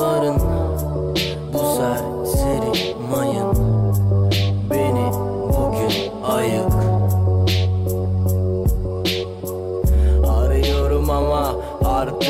karanlıkların Bu serseri mayın Beni bugün ayık. Arıyorum ama artık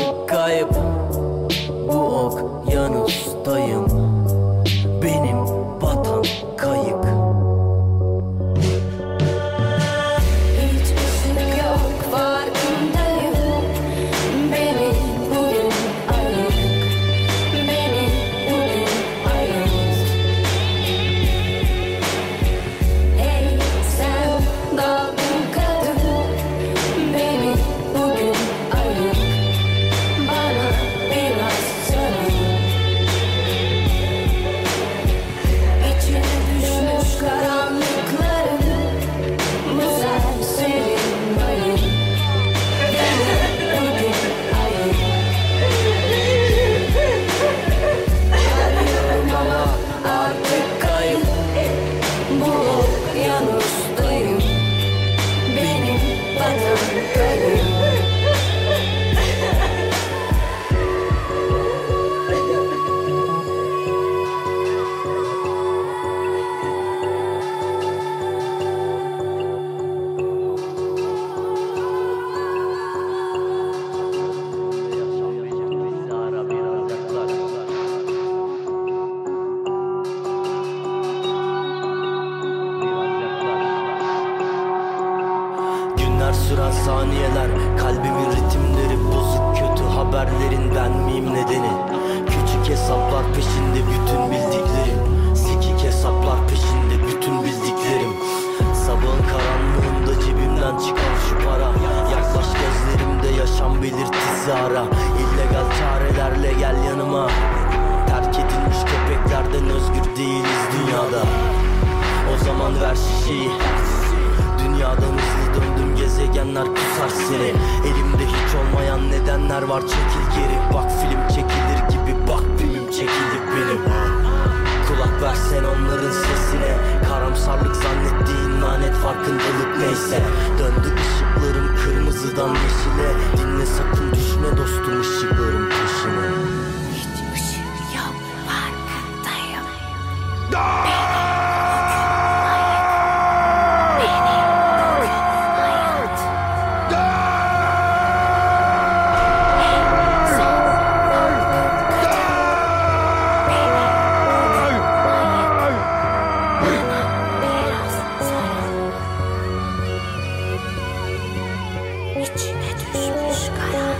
Hey, hey, Günler süren saniyeler Kalbimin ritimleri bozuk kötü haberlerinden miyim nedeni? Küçük hesaplar peşinde bütün bildiklerim Sikik hesaplar peşinde bütün bildiklerim. Sabahın karanlığında cebimden çıkan şu para Yaklaş gözlerimde yaşam belirtisi ara. İllegal çarelerle gel yanıma. Terk edilmiş köpeklerden özgür değiliz dünyada. O zaman ver şişeyi gezegenler kusar seni. Elimde hiç olmayan nedenler var. Çekil geri. Bak film çekilir gibi. Bak filmim çekildi benim. Kulak versen onların sesine. Karamsarlık zannettiğin lanet farkındalık neyse. Döndü ışıklarım kırmızıdan yeşile. Dinle sakın düşme dostum ışıkların peşine 口に出てしから